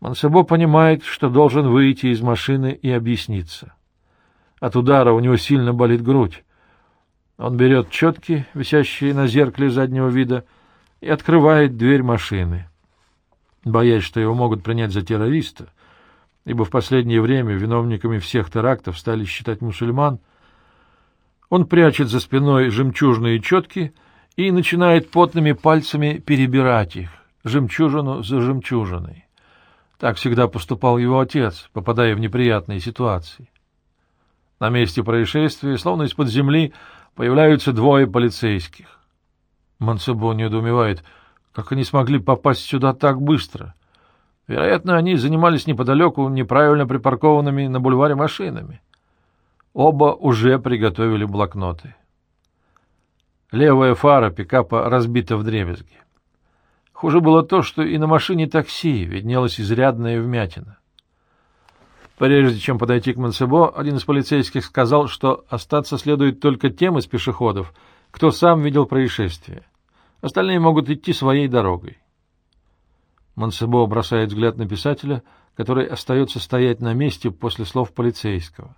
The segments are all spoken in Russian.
Мансебо понимает, что должен выйти из машины и объясниться. От удара у него сильно болит грудь. Он берет четки, висящие на зеркале заднего вида, и открывает дверь машины. Боясь, что его могут принять за террориста, ибо в последнее время виновниками всех терактов стали считать мусульман, он прячет за спиной жемчужные четки и начинает потными пальцами перебирать их, жемчужину за жемчужиной. Так всегда поступал его отец, попадая в неприятные ситуации. На месте происшествия, словно из-под земли, появляются двое полицейских. Мансебо недоумевает, как они смогли попасть сюда так быстро. Вероятно, они занимались неподалеку неправильно припаркованными на бульваре машинами. Оба уже приготовили блокноты. Левая фара пикапа разбита в дребезги. Хуже было то, что и на машине такси виднелась изрядная вмятина. Прежде чем подойти к Монсебо, один из полицейских сказал, что остаться следует только тем из пешеходов, кто сам видел происшествие. Остальные могут идти своей дорогой. Монсебо бросает взгляд на писателя, который остается стоять на месте после слов полицейского.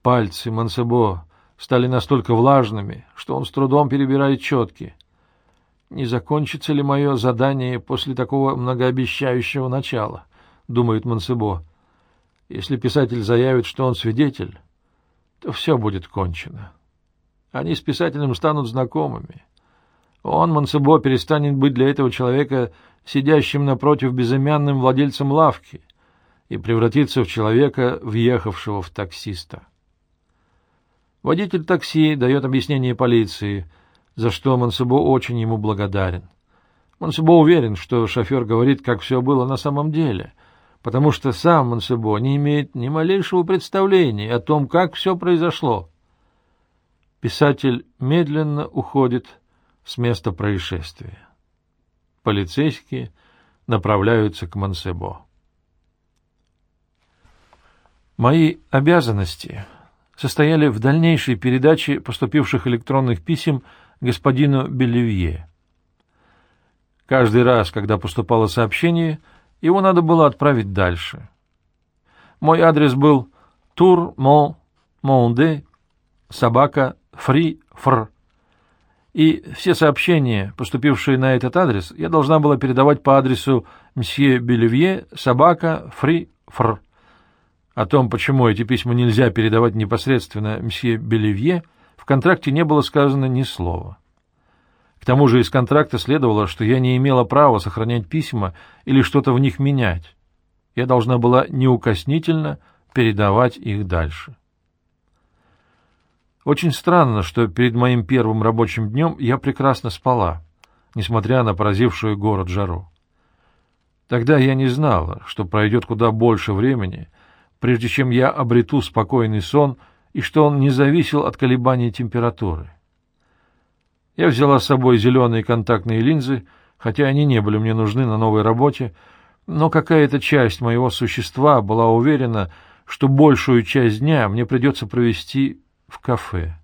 Пальцы Монсебо стали настолько влажными, что он с трудом перебирает четки. Не закончится ли мое задание после такого многообещающего начала? — думает Монсебо. Если писатель заявит, что он свидетель, то все будет кончено. Они с писателем станут знакомыми. Он, Монсебо, перестанет быть для этого человека сидящим напротив безымянным владельцем лавки и превратится в человека, въехавшего в таксиста. Водитель такси дает объяснение полиции — за что Мансебо очень ему благодарен. Мансебо уверен, что шофер говорит, как все было на самом деле, потому что сам Мансебо не имеет ни малейшего представления о том, как все произошло. Писатель медленно уходит с места происшествия. Полицейские направляются к Мансебо. Мои обязанности состояли в дальнейшей передаче поступивших электронных писем господину Белливье. Каждый раз, когда поступало сообщение, его надо было отправить дальше. Мой адрес был Тур Мон Монде собака Фри Фр. И все сообщения, поступившие на этот адрес, я должна была передавать по адресу мсье Белевье, собака Фри Фр. О том, почему эти письма нельзя передавать непосредственно мсье Белевье, в контракте не было сказано ни слова. К тому же из контракта следовало, что я не имела права сохранять письма или что-то в них менять. Я должна была неукоснительно передавать их дальше. Очень странно, что перед моим первым рабочим днем я прекрасно спала, несмотря на поразившую город жару. Тогда я не знала, что пройдет куда больше времени, прежде чем я обрету спокойный сон — и что он не зависел от колебаний температуры. Я взяла с собой зеленые контактные линзы, хотя они не были мне нужны на новой работе, но какая-то часть моего существа была уверена, что большую часть дня мне придется провести в кафе.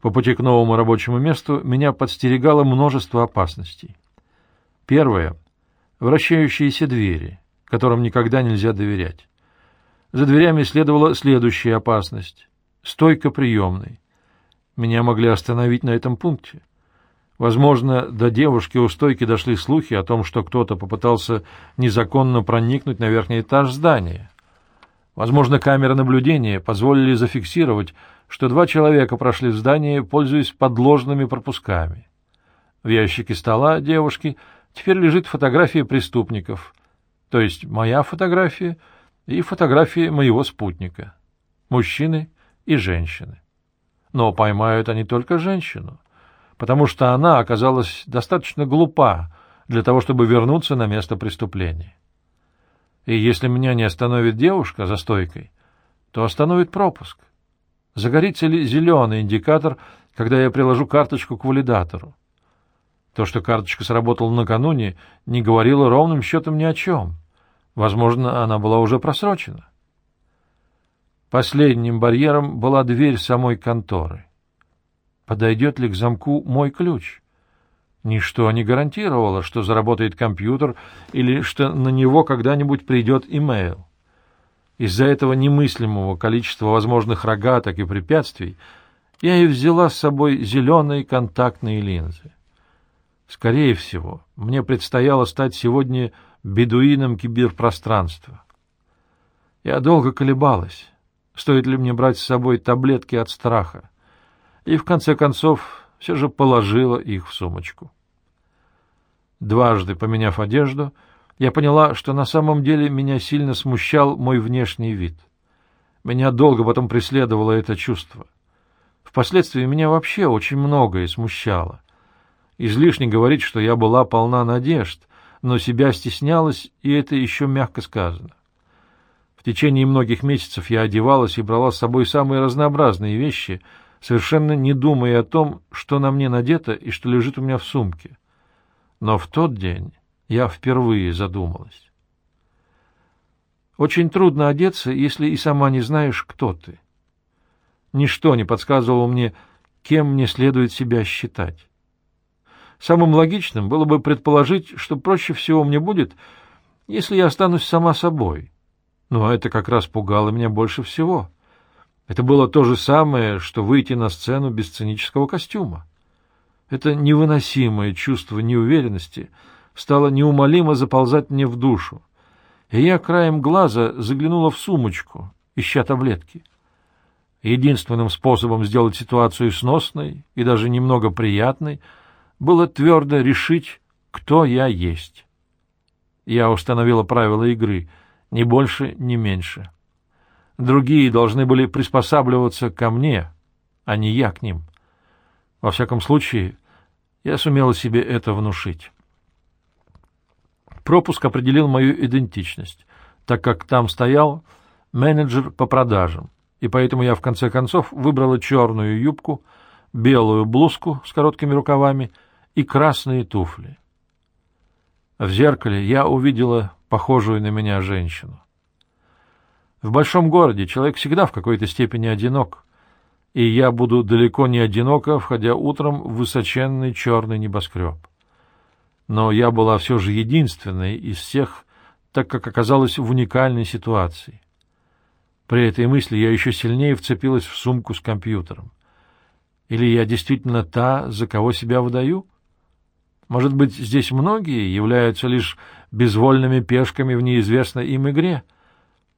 По пути к новому рабочему месту меня подстерегало множество опасностей. Первое — вращающиеся двери, которым никогда нельзя доверять. За дверями следовала следующая опасность — стойка приемной. Меня могли остановить на этом пункте. Возможно, до девушки у стойки дошли слухи о том, что кто-то попытался незаконно проникнуть на верхний этаж здания. Возможно, камеры наблюдения позволили зафиксировать, что два человека прошли в здание, пользуясь подложными пропусками. В ящике стола девушки теперь лежит фотография преступников, то есть моя фотография — и фотографии моего спутника, мужчины и женщины. Но поймают они только женщину, потому что она оказалась достаточно глупа для того, чтобы вернуться на место преступления. И если меня не остановит девушка за стойкой, то остановит пропуск. Загорится ли зеленый индикатор, когда я приложу карточку к валидатору? То, что карточка сработала накануне, не говорило ровным счетом ни о чем. Возможно, она была уже просрочена. Последним барьером была дверь самой конторы. Подойдет ли к замку мой ключ? Ничто не гарантировало, что заработает компьютер или что на него когда-нибудь придет имейл. Из-за этого немыслимого количества возможных рогаток и препятствий я и взяла с собой зеленые контактные линзы. Скорее всего, мне предстояло стать сегодня бедуином киберпространства. Я долго колебалась, стоит ли мне брать с собой таблетки от страха, и в конце концов все же положила их в сумочку. Дважды поменяв одежду, я поняла, что на самом деле меня сильно смущал мой внешний вид. Меня долго потом преследовало это чувство. Впоследствии меня вообще очень многое смущало. Излишне говорить, что я была полна надежд, но себя стеснялась, и это еще мягко сказано. В течение многих месяцев я одевалась и брала с собой самые разнообразные вещи, совершенно не думая о том, что на мне надето и что лежит у меня в сумке. Но в тот день я впервые задумалась. Очень трудно одеться, если и сама не знаешь, кто ты. Ничто не подсказывало мне, кем мне следует себя считать. Самым логичным было бы предположить, что проще всего мне будет, если я останусь сама собой. Но это как раз пугало меня больше всего. Это было то же самое, что выйти на сцену без сценического костюма. Это невыносимое чувство неуверенности стало неумолимо заползать мне в душу, и я краем глаза заглянула в сумочку, ища таблетки. Единственным способом сделать ситуацию сносной и даже немного приятной — было твердо решить, кто я есть. Я установила правила игры, ни больше, ни меньше. Другие должны были приспосабливаться ко мне, а не я к ним. Во всяком случае, я сумела себе это внушить. Пропуск определил мою идентичность, так как там стоял менеджер по продажам, и поэтому я в конце концов выбрала черную юбку, белую блузку с короткими рукавами — и красные туфли. В зеркале я увидела похожую на меня женщину. В большом городе человек всегда в какой-то степени одинок, и я буду далеко не одинока, входя утром в высоченный черный небоскреб. Но я была все же единственной из всех, так как оказалась в уникальной ситуации. При этой мысли я еще сильнее вцепилась в сумку с компьютером. Или я действительно та, за кого себя выдаю? — может быть, здесь многие являются лишь безвольными пешками в неизвестной им игре,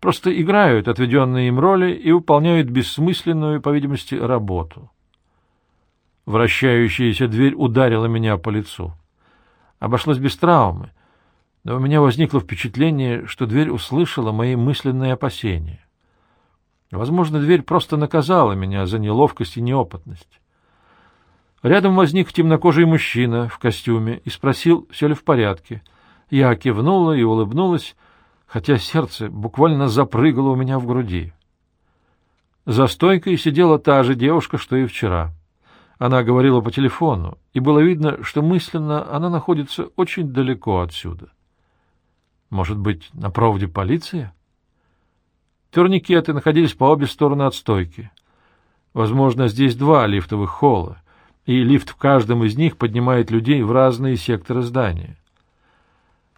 просто играют отведенные им роли и выполняют бессмысленную, по видимости, работу. Вращающаяся дверь ударила меня по лицу. Обошлось без травмы, но у меня возникло впечатление, что дверь услышала мои мысленные опасения. Возможно, дверь просто наказала меня за неловкость и неопытность. Рядом возник темнокожий мужчина в костюме и спросил, все ли в порядке. Я кивнула и улыбнулась, хотя сердце буквально запрыгало у меня в груди. За стойкой сидела та же девушка, что и вчера. Она говорила по телефону, и было видно, что мысленно она находится очень далеко отсюда. Может быть, на проводе полиция? Турникеты находились по обе стороны от стойки. Возможно, здесь два лифтовых холла — и лифт в каждом из них поднимает людей в разные секторы здания.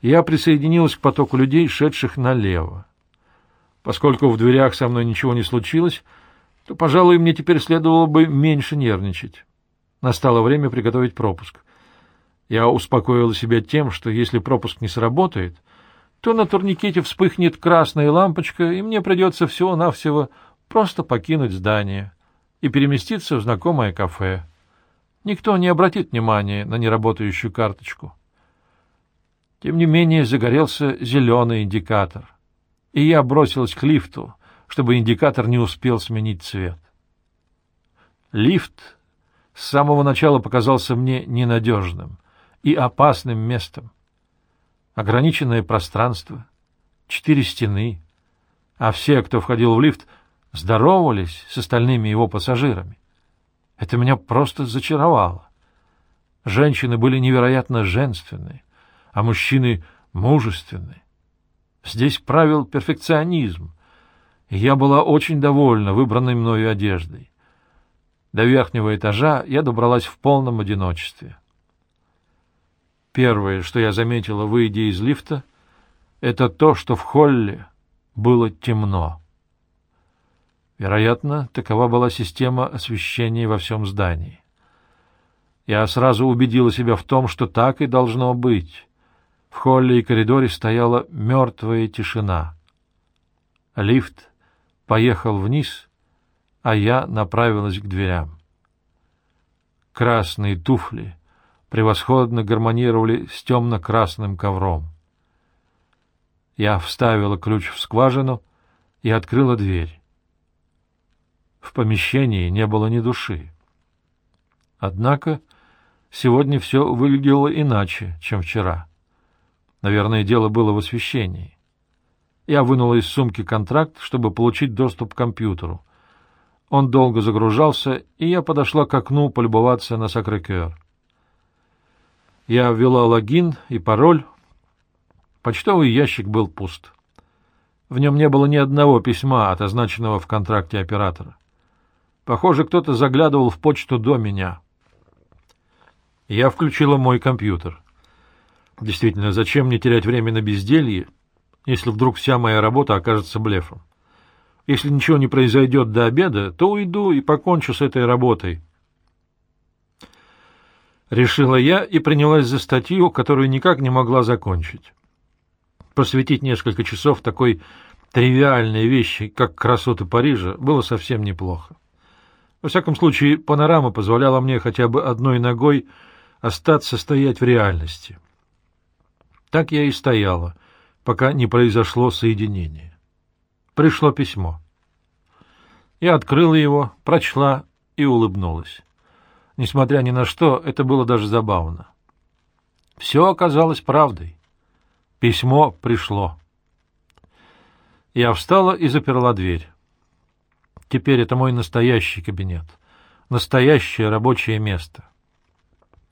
Я присоединилась к потоку людей, шедших налево. Поскольку в дверях со мной ничего не случилось, то, пожалуй, мне теперь следовало бы меньше нервничать. Настало время приготовить пропуск. Я успокоила себя тем, что если пропуск не сработает, то на турникете вспыхнет красная лампочка, и мне придется всего-навсего просто покинуть здание и переместиться в знакомое кафе. Никто не обратит внимания на неработающую карточку. Тем не менее загорелся зеленый индикатор, и я бросилась к лифту, чтобы индикатор не успел сменить цвет. Лифт с самого начала показался мне ненадежным и опасным местом. Ограниченное пространство, четыре стены, а все, кто входил в лифт, здоровались с остальными его пассажирами. Это меня просто зачаровало. Женщины были невероятно женственны, а мужчины — мужественны. Здесь правил перфекционизм, и я была очень довольна выбранной мною одеждой. До верхнего этажа я добралась в полном одиночестве. Первое, что я заметила, выйдя из лифта, это то, что в холле было темно. Вероятно, такова была система освещения во всем здании. Я сразу убедила себя в том, что так и должно быть. В холле и коридоре стояла мертвая тишина. Лифт поехал вниз, а я направилась к дверям. Красные туфли превосходно гармонировали с темно-красным ковром. Я вставила ключ в скважину и открыла дверь. В помещении не было ни души. Однако сегодня все выглядело иначе, чем вчера. Наверное, дело было в освещении. Я вынула из сумки контракт, чтобы получить доступ к компьютеру. Он долго загружался, и я подошла к окну полюбоваться на Сакрекер. Я ввела логин и пароль. Почтовый ящик был пуст. В нем не было ни одного письма, от означенного в контракте оператора. Похоже, кто-то заглядывал в почту до меня. Я включила мой компьютер. Действительно, зачем мне терять время на безделье, если вдруг вся моя работа окажется блефом? Если ничего не произойдет до обеда, то уйду и покончу с этой работой. Решила я и принялась за статью, которую никак не могла закончить. Посвятить несколько часов такой тривиальной вещи, как красоты Парижа, было совсем неплохо. Во всяком случае, панорама позволяла мне хотя бы одной ногой остаться стоять в реальности. Так я и стояла, пока не произошло соединение. Пришло письмо. Я открыла его, прочла и улыбнулась. Несмотря ни на что, это было даже забавно. Все оказалось правдой. Письмо пришло. Я встала и заперла дверь. Теперь это мой настоящий кабинет, настоящее рабочее место.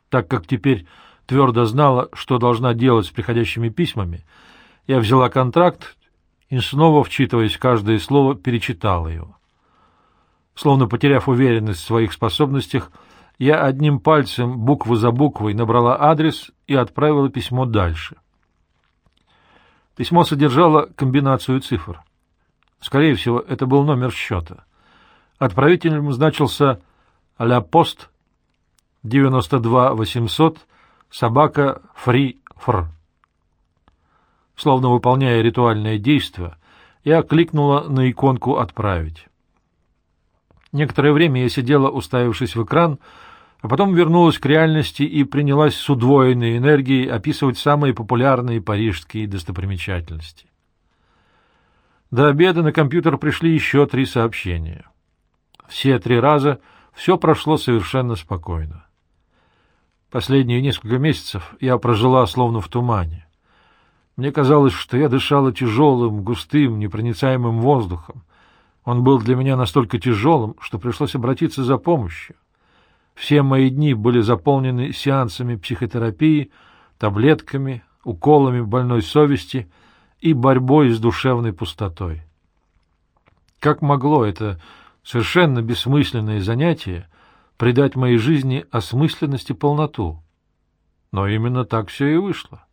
Так как теперь твердо знала, что должна делать с приходящими письмами, я взяла контракт и, снова вчитываясь в каждое слово, перечитала его. Словно потеряв уверенность в своих способностях, я одним пальцем, букву за буквой, набрала адрес и отправила письмо дальше. Письмо содержало комбинацию цифр. Скорее всего, это был номер счета. Отправителем значился «Ля Пост» 92 800 собака Фри Фр. Словно выполняя ритуальное действие, я кликнула на иконку «Отправить». Некоторое время я сидела, уставившись в экран, а потом вернулась к реальности и принялась с удвоенной энергией описывать самые популярные парижские достопримечательности. До обеда на компьютер пришли еще три сообщения. Все три раза все прошло совершенно спокойно. Последние несколько месяцев я прожила словно в тумане. Мне казалось, что я дышала тяжелым, густым, непроницаемым воздухом. Он был для меня настолько тяжелым, что пришлось обратиться за помощью. Все мои дни были заполнены сеансами психотерапии, таблетками, уколами больной совести и борьбой с душевной пустотой. Как могло это совершенно бессмысленное занятие придать моей жизни осмысленность и полноту. Но именно так все и вышло.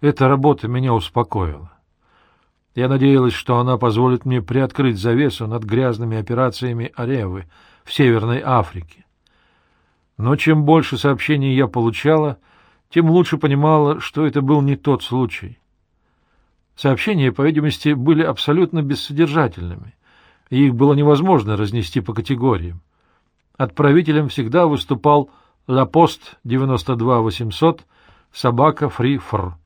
Эта работа меня успокоила. Я надеялась, что она позволит мне приоткрыть завесу над грязными операциями Аревы в Северной Африке. Но чем больше сообщений я получала, тем лучше понимала, что это был не тот случай. Сообщения, по видимости, были абсолютно бессодержательными — и их было невозможно разнести по категориям. Отправителем всегда выступал «Лапост 92-800», «Собака Фри-Фр».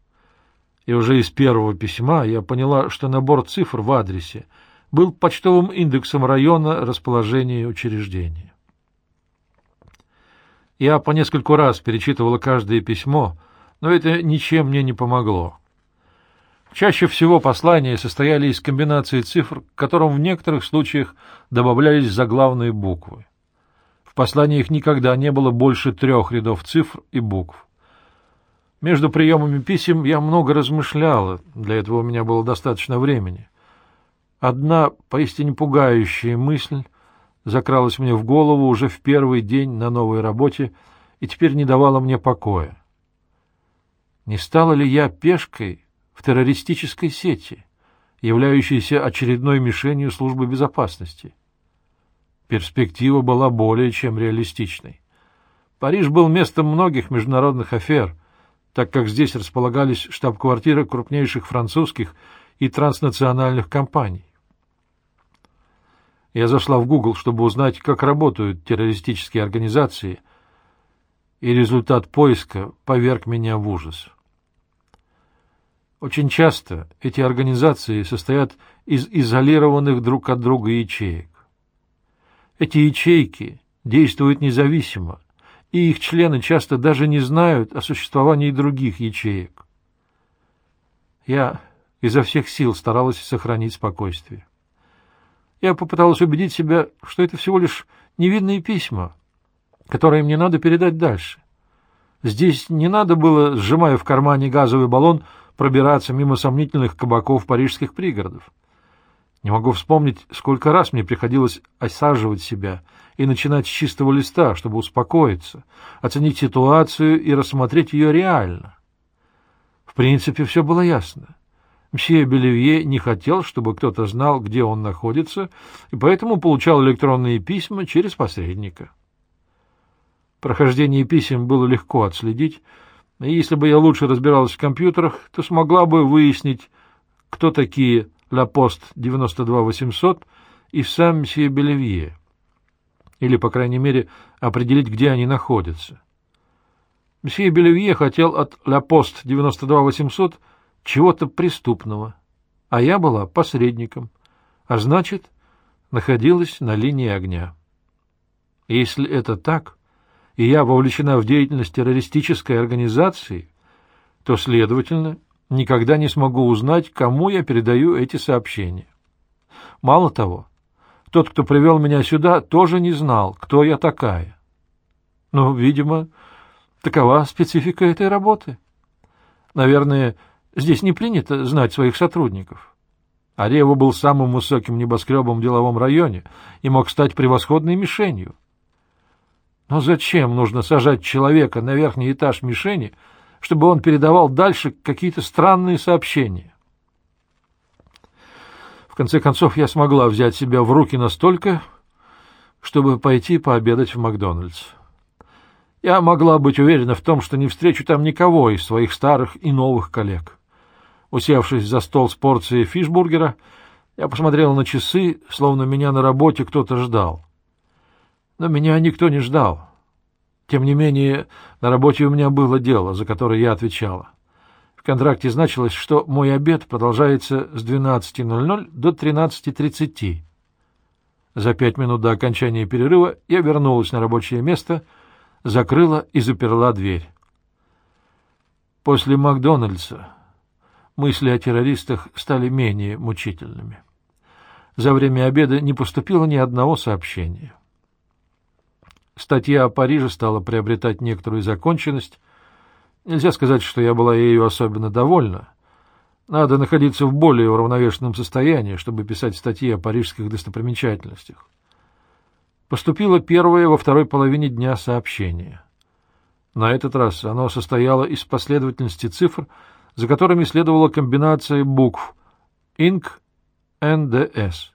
И уже из первого письма я поняла, что набор цифр в адресе был почтовым индексом района расположения учреждения. Я по нескольку раз перечитывала каждое письмо, но это ничем мне не помогло. Чаще всего послания состояли из комбинации цифр, к которым в некоторых случаях добавлялись заглавные буквы. В посланиях никогда не было больше трех рядов цифр и букв. Между приемами писем я много размышляла, для этого у меня было достаточно времени. Одна поистине пугающая мысль закралась мне в голову уже в первый день на новой работе и теперь не давала мне покоя. Не стала ли я пешкой в террористической сети, являющейся очередной мишенью службы безопасности? Перспектива была более чем реалистичной. Париж был местом многих международных афер, так как здесь располагались штаб-квартиры крупнейших французских и транснациональных компаний. Я зашла в Google, чтобы узнать, как работают террористические организации, и результат поиска поверг меня в ужас. Очень часто эти организации состоят из изолированных друг от друга ячеек. Эти ячейки действуют независимо, и их члены часто даже не знают о существовании других ячеек. Я изо всех сил старалась сохранить спокойствие. Я попыталась убедить себя, что это всего лишь невидные письма, которые мне надо передать дальше. Здесь не надо было, сжимая в кармане газовый баллон, пробираться мимо сомнительных кабаков парижских пригородов. Не могу вспомнить, сколько раз мне приходилось осаживать себя и начинать с чистого листа, чтобы успокоиться, оценить ситуацию и рассмотреть ее реально. В принципе, все было ясно. Мсье Белевье не хотел, чтобы кто-то знал, где он находится, и поэтому получал электронные письма через посредника. Прохождение писем было легко отследить, если бы я лучше разбиралась в компьютерах, то смогла бы выяснить, кто такие «Ла Пост 92800» и сам мсье Белевье, или, по крайней мере, определить, где они находятся. Мсье Белевье хотел от «Ла Пост 92800» чего-то преступного, а я была посредником, а значит, находилась на линии огня. если это так, и я вовлечена в деятельность террористической организации, то, следовательно, никогда не смогу узнать, кому я передаю эти сообщения. Мало того, тот, кто привел меня сюда, тоже не знал, кто я такая. Но, видимо, такова специфика этой работы. Наверное, Здесь не принято знать своих сотрудников. Арева был самым высоким небоскребом в деловом районе и мог стать превосходной мишенью. Но зачем нужно сажать человека на верхний этаж мишени, чтобы он передавал дальше какие-то странные сообщения? В конце концов, я смогла взять себя в руки настолько, чтобы пойти пообедать в Макдональдс. Я могла быть уверена в том, что не встречу там никого из своих старых и новых коллег. Усевшись за стол с порцией фишбургера, я посмотрел на часы, словно меня на работе кто-то ждал. Но меня никто не ждал. Тем не менее, на работе у меня было дело, за которое я отвечала. В контракте значилось, что мой обед продолжается с 12.00 до 13.30. За пять минут до окончания перерыва я вернулась на рабочее место, закрыла и заперла дверь. После Макдональдса мысли о террористах стали менее мучительными. За время обеда не поступило ни одного сообщения. Статья о Париже стала приобретать некоторую законченность. Нельзя сказать, что я была ею особенно довольна. Надо находиться в более уравновешенном состоянии, чтобы писать статьи о парижских достопримечательностях. Поступило первое во второй половине дня сообщение. На этот раз оно состояло из последовательности цифр, за которыми следовала комбинация букв «Инк», «НДС».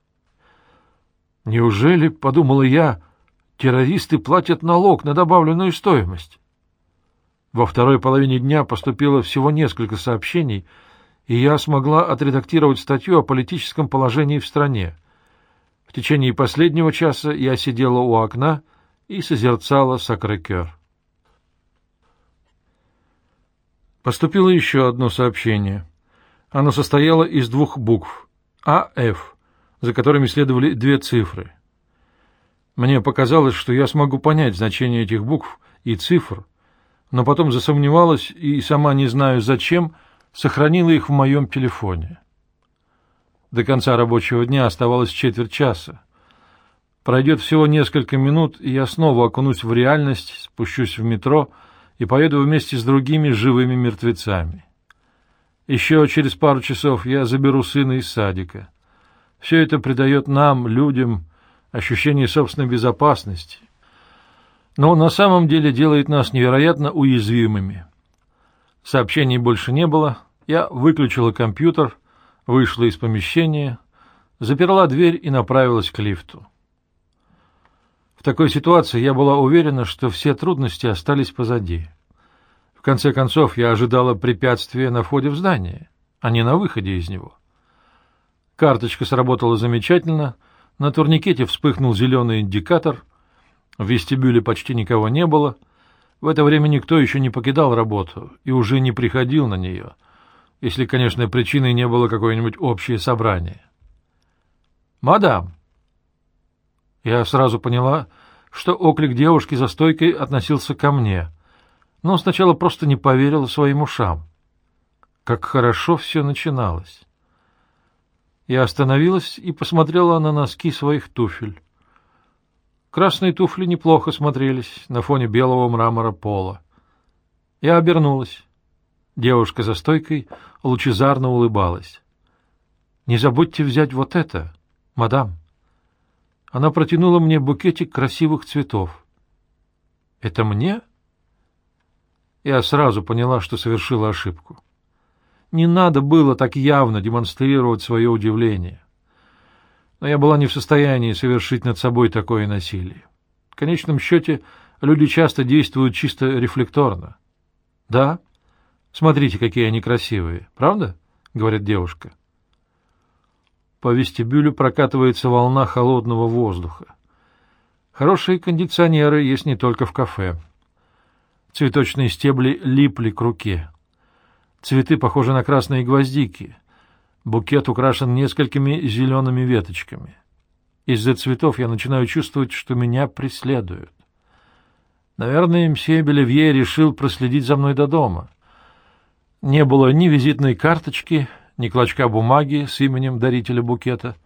Неужели, — подумала я, — террористы платят налог на добавленную стоимость? Во второй половине дня поступило всего несколько сообщений, и я смогла отредактировать статью о политическом положении в стране. В течение последнего часа я сидела у окна и созерцала Сакрекер. Поступило еще одно сообщение. Оно состояло из двух букв «АФ», за которыми следовали две цифры. Мне показалось, что я смогу понять значение этих букв и цифр, но потом засомневалась и, сама не знаю зачем, сохранила их в моем телефоне. До конца рабочего дня оставалось четверть часа. Пройдет всего несколько минут, и я снова окунусь в реальность, спущусь в метро — и поеду вместе с другими живыми мертвецами. Еще через пару часов я заберу сына из садика. Все это придает нам, людям, ощущение собственной безопасности, но на самом деле делает нас невероятно уязвимыми. Сообщений больше не было. Я выключила компьютер, вышла из помещения, заперла дверь и направилась к лифту. В такой ситуации я была уверена, что все трудности остались позади. В конце концов, я ожидала препятствия на входе в здание, а не на выходе из него. Карточка сработала замечательно, на турникете вспыхнул зеленый индикатор, в вестибюле почти никого не было, в это время никто еще не покидал работу и уже не приходил на нее, если, конечно, причиной не было какое-нибудь общее собрание. «Мадам!» Я сразу поняла, что оклик девушки за стойкой относился ко мне, но сначала просто не поверила своим ушам. Как хорошо все начиналось. Я остановилась и посмотрела на носки своих туфель. Красные туфли неплохо смотрелись на фоне белого мрамора пола. Я обернулась. Девушка за стойкой лучезарно улыбалась. — Не забудьте взять вот это, мадам. Она протянула мне букетик красивых цветов. — Это мне? Я сразу поняла, что совершила ошибку. Не надо было так явно демонстрировать свое удивление. Но я была не в состоянии совершить над собой такое насилие. В конечном счете, люди часто действуют чисто рефлекторно. — Да, смотрите, какие они красивые, правда? — говорит девушка. По вестибюлю прокатывается волна холодного воздуха. Хорошие кондиционеры есть не только в кафе. Цветочные стебли липли к руке. Цветы похожи на красные гвоздики. Букет украшен несколькими зелеными веточками. Из-за цветов я начинаю чувствовать, что меня преследуют. Наверное, мсье Белевье решил проследить за мной до дома. Не было ни визитной карточки, ни клочка бумаги с именем дарителя букета.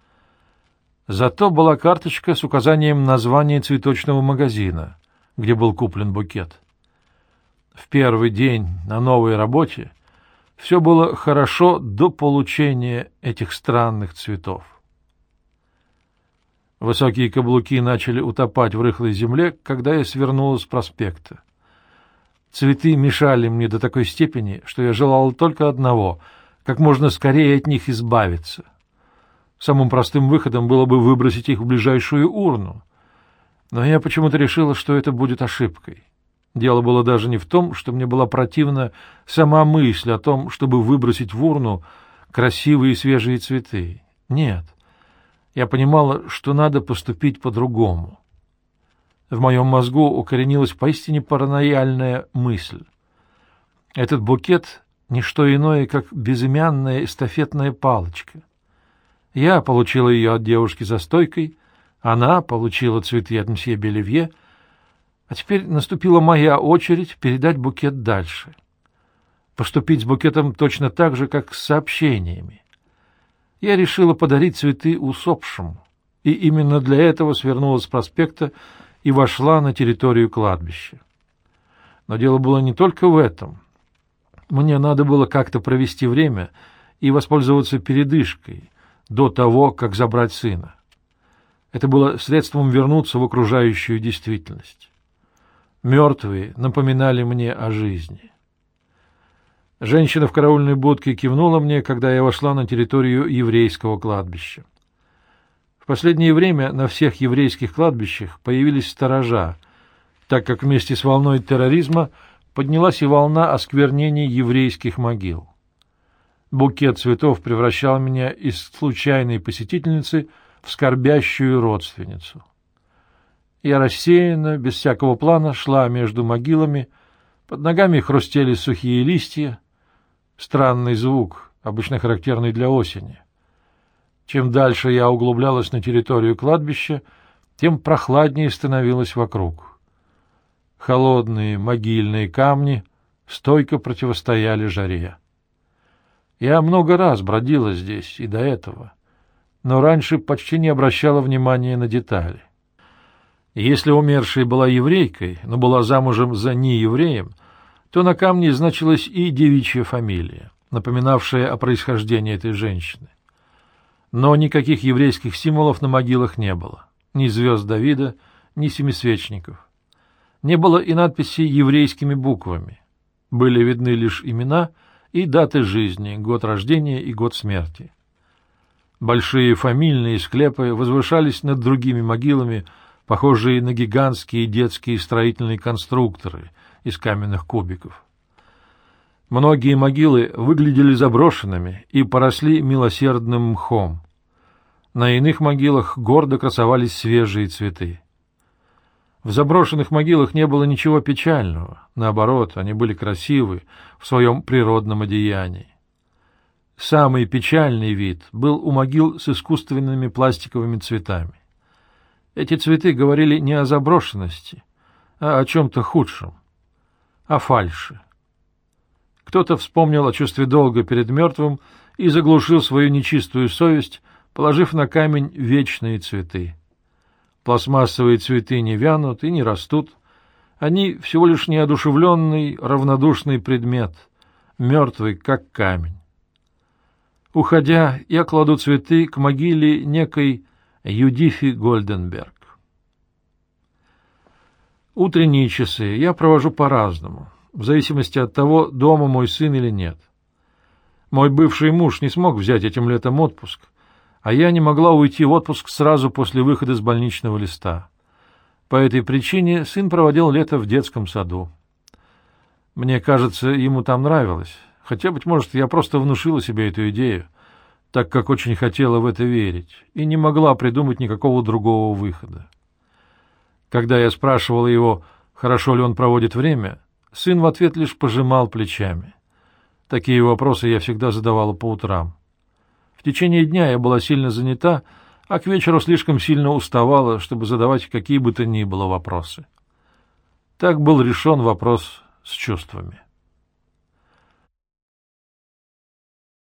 Зато была карточка с указанием названия цветочного магазина, где был куплен букет. В первый день на новой работе все было хорошо до получения этих странных цветов. Высокие каблуки начали утопать в рыхлой земле, когда я свернула с проспекта. Цветы мешали мне до такой степени, что я желал только одного — как можно скорее от них избавиться. Самым простым выходом было бы выбросить их в ближайшую урну. Но я почему-то решила, что это будет ошибкой. Дело было даже не в том, что мне была противна сама мысль о том, чтобы выбросить в урну красивые свежие цветы. Нет, я понимала, что надо поступить по-другому. В моем мозгу укоренилась поистине паранояльная мысль. Этот букет — не что иное, как безымянная эстафетная палочка. Я получила ее от девушки за стойкой, она получила цветы от мсье Белевье — а теперь наступила моя очередь передать букет дальше. Поступить с букетом точно так же, как с сообщениями. Я решила подарить цветы усопшему, и именно для этого свернула с проспекта и вошла на территорию кладбища. Но дело было не только в этом. Мне надо было как-то провести время и воспользоваться передышкой до того, как забрать сына. Это было средством вернуться в окружающую действительность. Мертвые напоминали мне о жизни. Женщина в караульной будке кивнула мне, когда я вошла на территорию еврейского кладбища. В последнее время на всех еврейских кладбищах появились сторожа, так как вместе с волной терроризма поднялась и волна осквернений еврейских могил. Букет цветов превращал меня из случайной посетительницы в скорбящую родственницу. Я рассеянно, без всякого плана, шла между могилами, под ногами хрустели сухие листья. Странный звук, обычно характерный для осени. Чем дальше я углублялась на территорию кладбища, тем прохладнее становилось вокруг. Холодные могильные камни стойко противостояли жаре. Я много раз бродила здесь и до этого, но раньше почти не обращала внимания на детали. Если умершая была еврейкой, но была замужем за неевреем, то на камне значилась и девичья фамилия, напоминавшая о происхождении этой женщины. Но никаких еврейских символов на могилах не было, ни звезд Давида, ни семисвечников. Не было и надписи еврейскими буквами. Были видны лишь имена и даты жизни, год рождения и год смерти. Большие фамильные склепы возвышались над другими могилами, похожие на гигантские детские строительные конструкторы из каменных кубиков. Многие могилы выглядели заброшенными и поросли милосердным мхом. На иных могилах гордо красовались свежие цветы. В заброшенных могилах не было ничего печального, наоборот, они были красивы в своем природном одеянии. Самый печальный вид был у могил с искусственными пластиковыми цветами. Эти цветы говорили не о заброшенности, а о чем-то худшем, о фальше. Кто-то вспомнил о чувстве долга перед мертвым и заглушил свою нечистую совесть, положив на камень вечные цветы. Пластмассовые цветы не вянут и не растут. Они всего лишь неодушевленный, равнодушный предмет, мертвый, как камень. Уходя, я кладу цветы к могиле некой Юдифи Гольденберг. Утренние часы я провожу по-разному, в зависимости от того, дома мой сын или нет. Мой бывший муж не смог взять этим летом отпуск, а я не могла уйти в отпуск сразу после выхода с больничного листа. По этой причине сын проводил лето в детском саду. Мне кажется, ему там нравилось. Хотя, быть может, я просто внушила себе эту идею, так как очень хотела в это верить, и не могла придумать никакого другого выхода. Когда я спрашивала его, хорошо ли он проводит время, сын в ответ лишь пожимал плечами. Такие вопросы я всегда задавала по утрам. В течение дня я была сильно занята, а к вечеру слишком сильно уставала, чтобы задавать какие бы то ни было вопросы. Так был решен вопрос с чувствами.